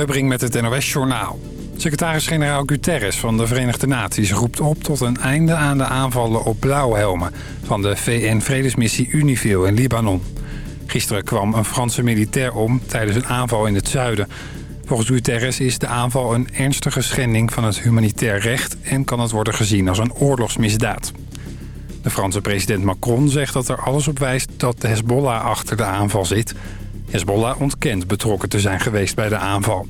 Uitbring met het NOS-journaal. Secretaris-generaal Guterres van de Verenigde Naties roept op tot een einde aan de aanvallen op blauwhelmen van de VN-vredesmissie Unifil in Libanon. Gisteren kwam een Franse militair om tijdens een aanval in het zuiden. Volgens Guterres is de aanval een ernstige schending van het humanitair recht en kan het worden gezien als een oorlogsmisdaad. De Franse president Macron zegt dat er alles op wijst dat de Hezbollah achter de aanval zit. Hezbollah ontkent betrokken te zijn geweest bij de aanval.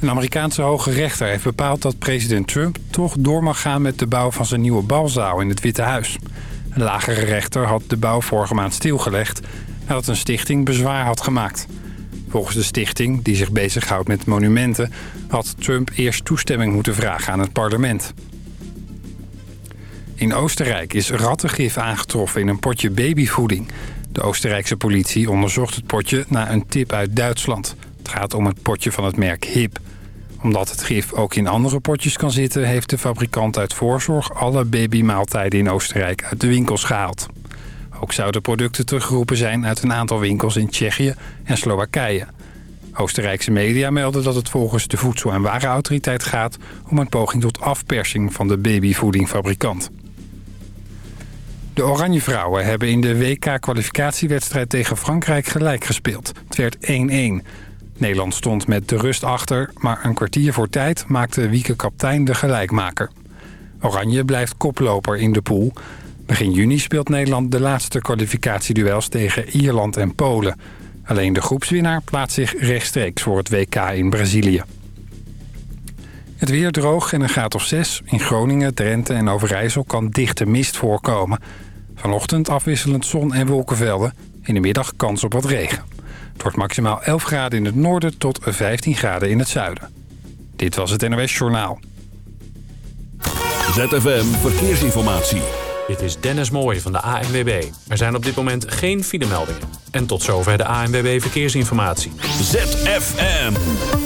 Een Amerikaanse hoge rechter heeft bepaald dat president Trump toch door mag gaan met de bouw van zijn nieuwe balzaal in het Witte Huis. Een lagere rechter had de bouw vorige maand stilgelegd nadat een stichting bezwaar had gemaakt. Volgens de stichting, die zich bezighoudt met monumenten... had Trump eerst toestemming moeten vragen aan het parlement. In Oostenrijk is rattengif aangetroffen in een potje babyvoeding. De Oostenrijkse politie onderzocht het potje na een tip uit Duitsland. Het gaat om het potje van het merk HIP. Omdat het gif ook in andere potjes kan zitten... heeft de fabrikant uit voorzorg alle babymaaltijden in Oostenrijk uit de winkels gehaald. Ook zouden producten teruggeroepen zijn uit een aantal winkels in Tsjechië en Slowakije. Oostenrijkse media melden dat het volgens de Voedsel- en Warenautoriteit gaat... om een poging tot afpersing van de babyvoedingfabrikant. De Oranje Vrouwen hebben in de WK-kwalificatiewedstrijd tegen Frankrijk gelijk gespeeld. Het werd 1-1. Nederland stond met de rust achter, maar een kwartier voor tijd maakte Wieke Kaptein de gelijkmaker. Oranje blijft koploper in de pool. Begin juni speelt Nederland de laatste kwalificatieduels tegen Ierland en Polen. Alleen de groepswinnaar plaatst zich rechtstreeks voor het WK in Brazilië. Het weer droog en een graad of 6. In Groningen, Drenthe en Overijssel kan dichte mist voorkomen. Vanochtend afwisselend zon en wolkenvelden. In de middag kans op wat regen. Het wordt maximaal 11 graden in het noorden tot 15 graden in het zuiden. Dit was het NOS Journaal. ZFM Verkeersinformatie. Dit is Dennis Mooij van de ANWB. Er zijn op dit moment geen filemeldingen. En tot zover de ANWB Verkeersinformatie. ZFM.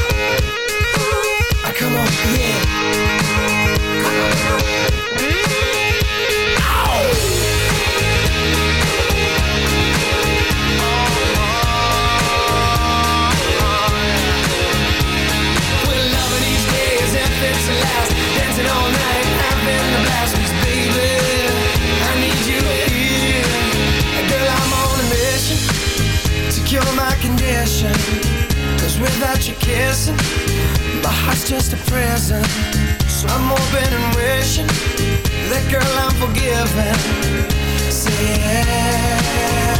Cause without you kissing, my heart's just a prison. So I'm hoping and wishing that girl I'm forgiven. Say yeah,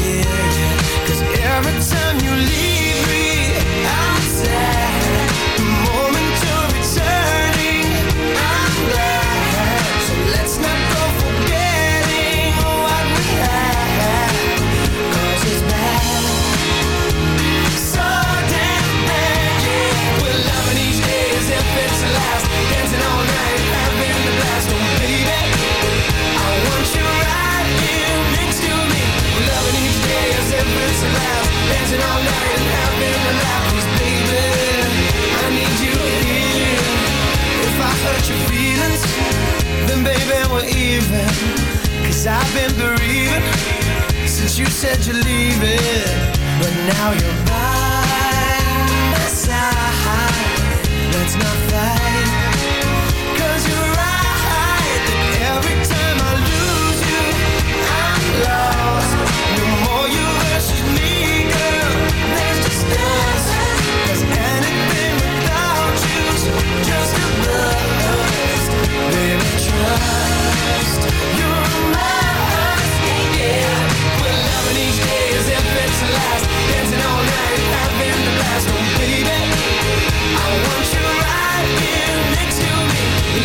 yeah. Cause every time you leave me, I'm sad. Cause I've been bereaving since you said you're leaving. But now you're by my side. Let's not fight.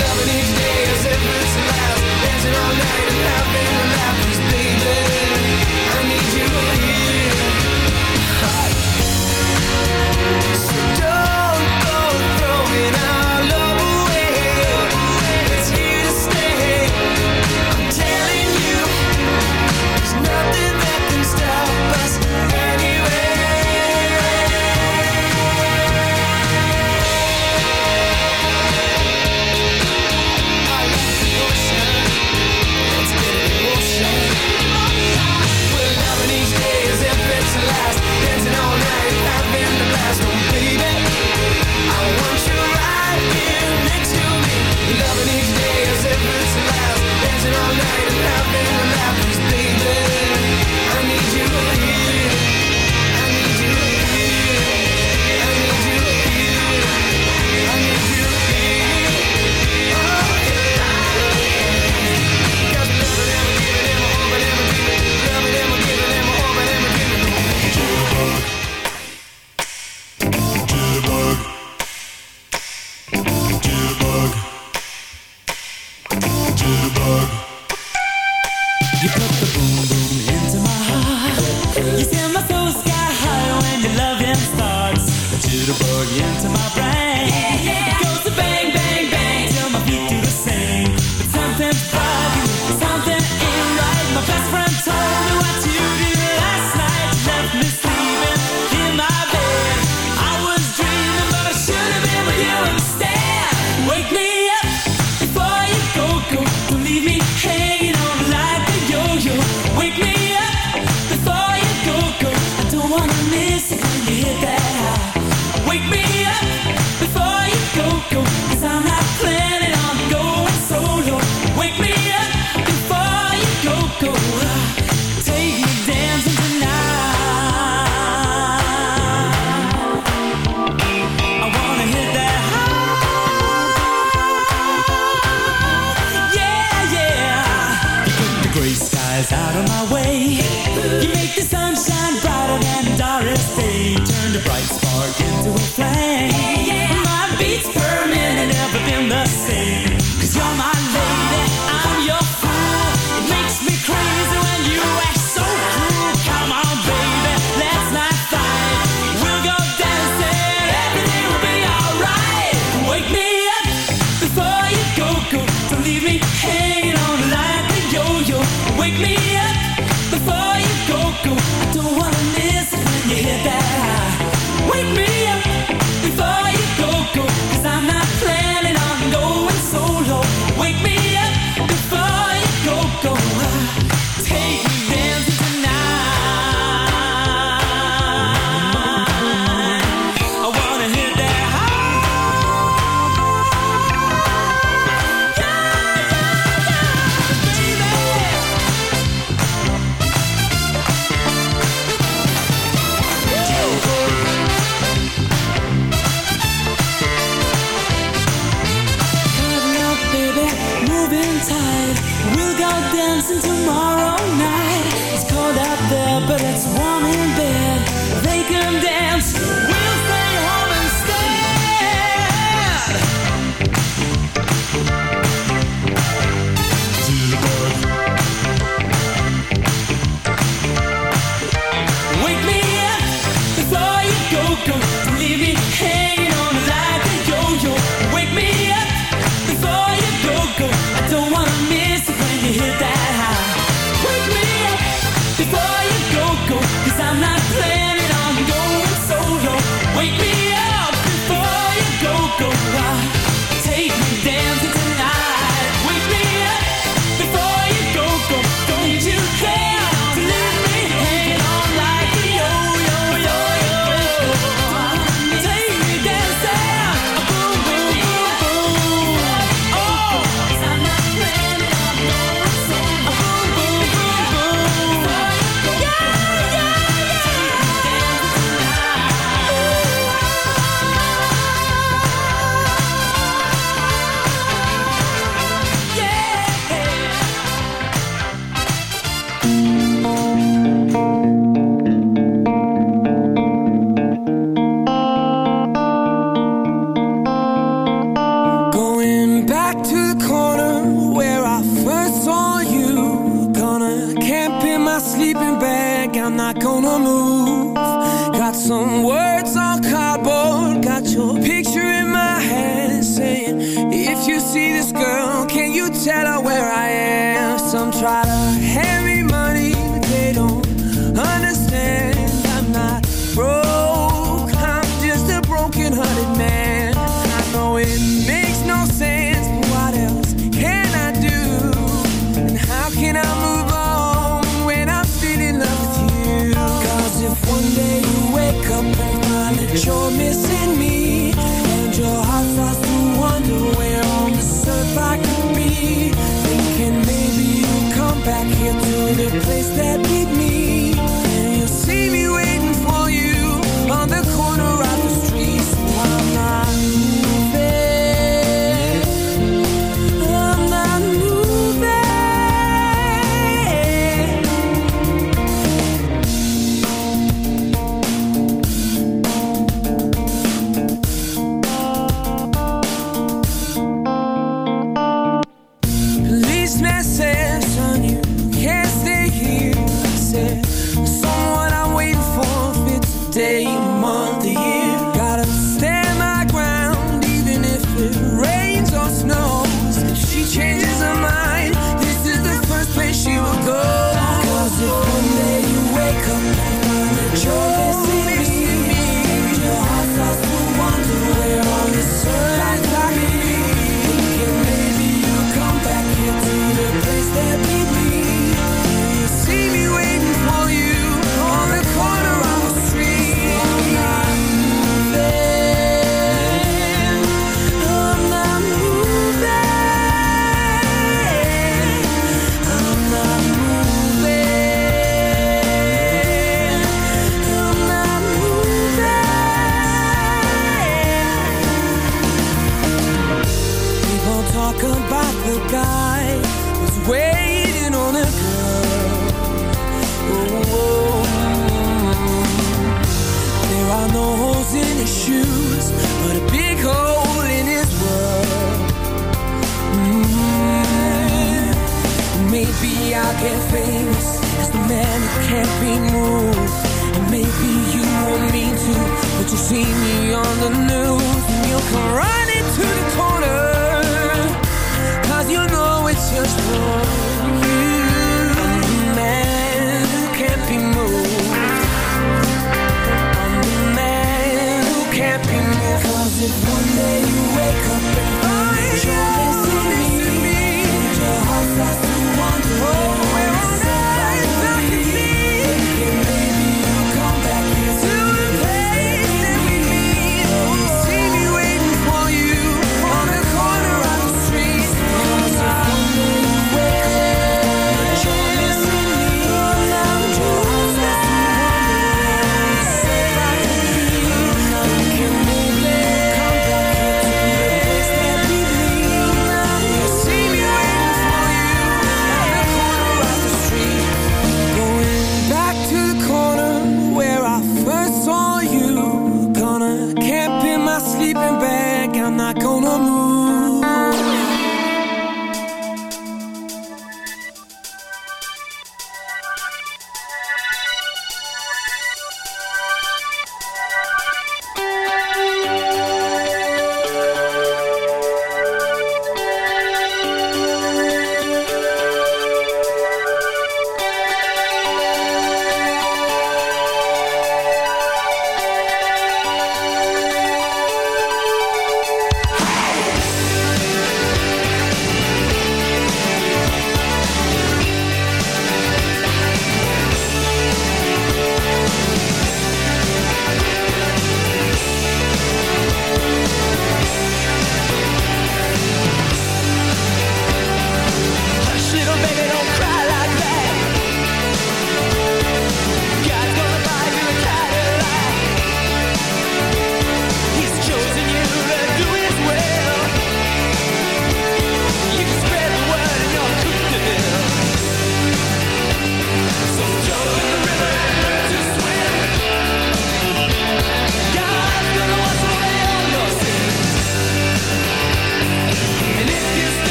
Loving each day as if it's the last. Dancing all night and having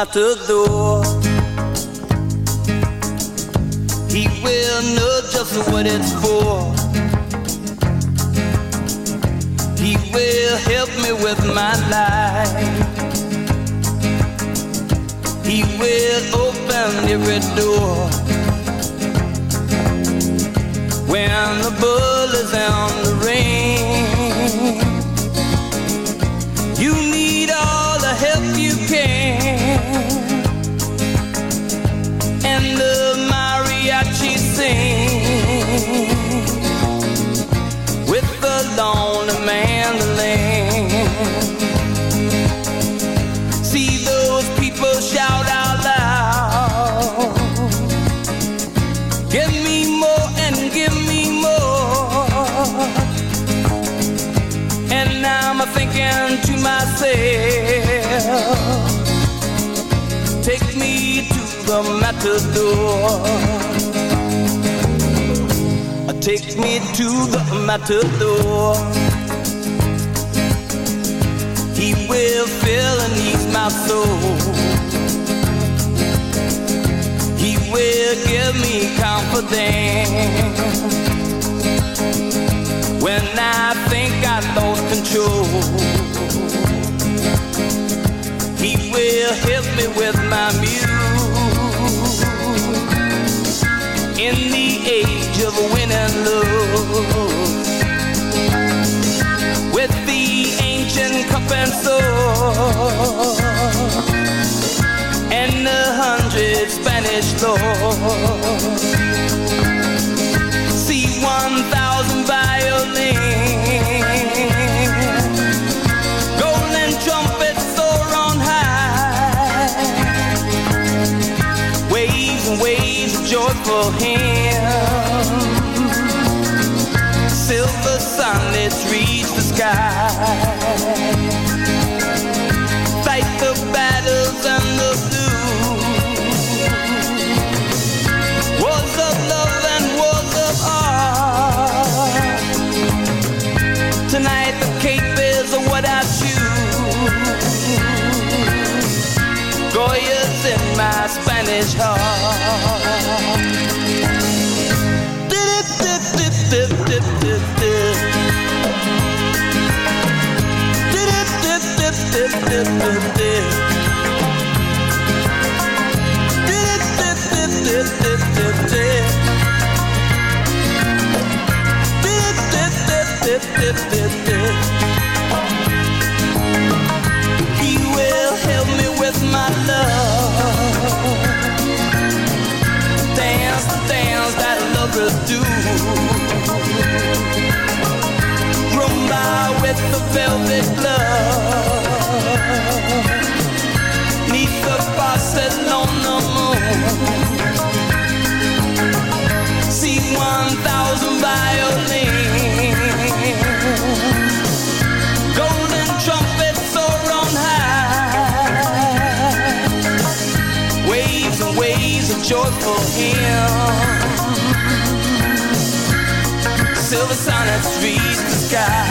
Karena when I think I lost control. He will help me with my muse in the age of win and lose with the ancient cup and sword and the hundred Spanish lords. 1,000 by with the velvet glove Neath the faucet on the moon See 1,000 violins. Golden trumpets soar on high Waves and waves of joyful hymns Silver sonnets streets sky.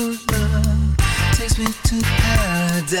True love takes me to paradise.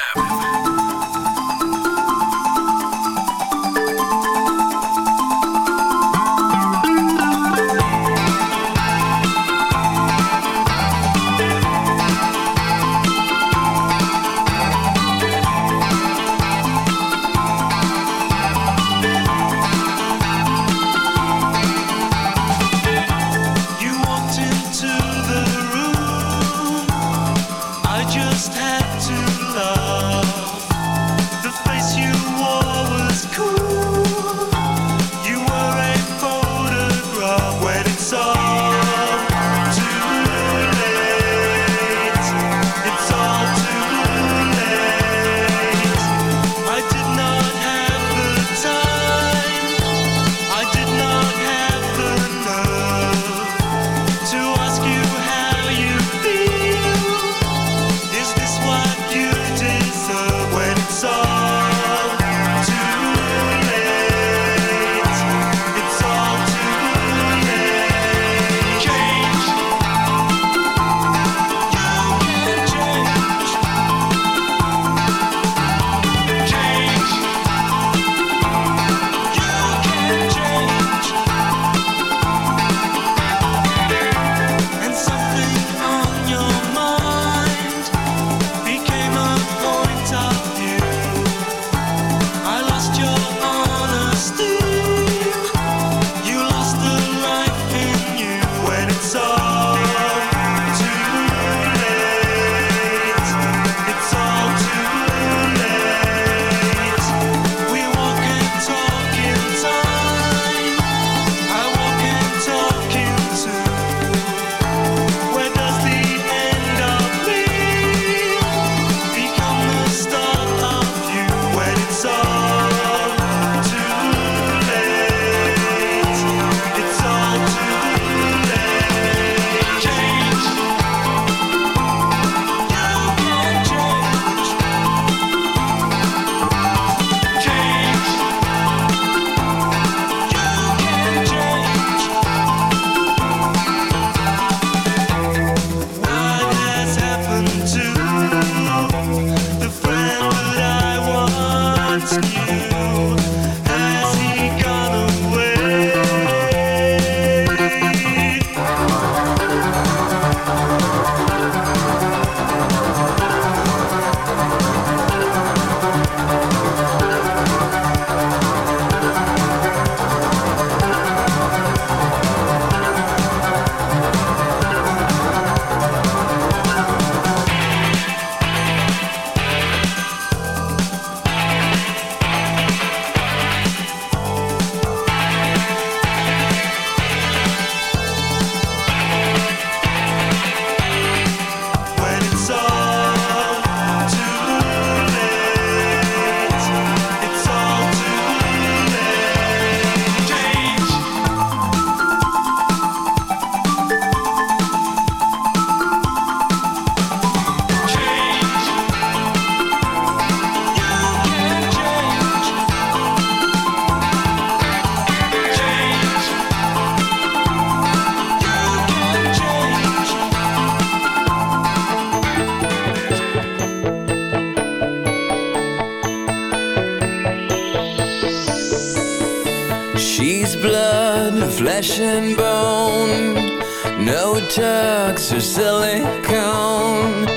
lips silicone.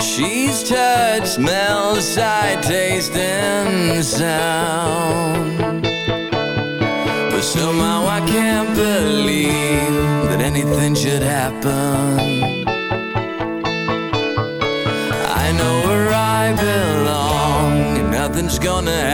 She's touch, smells, I taste and sound. But somehow I can't believe That anything should happen. I know where I belong And nothing's gonna happen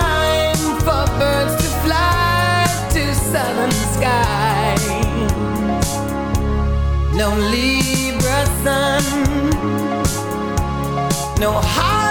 southern sky. No Libra sun, no heart.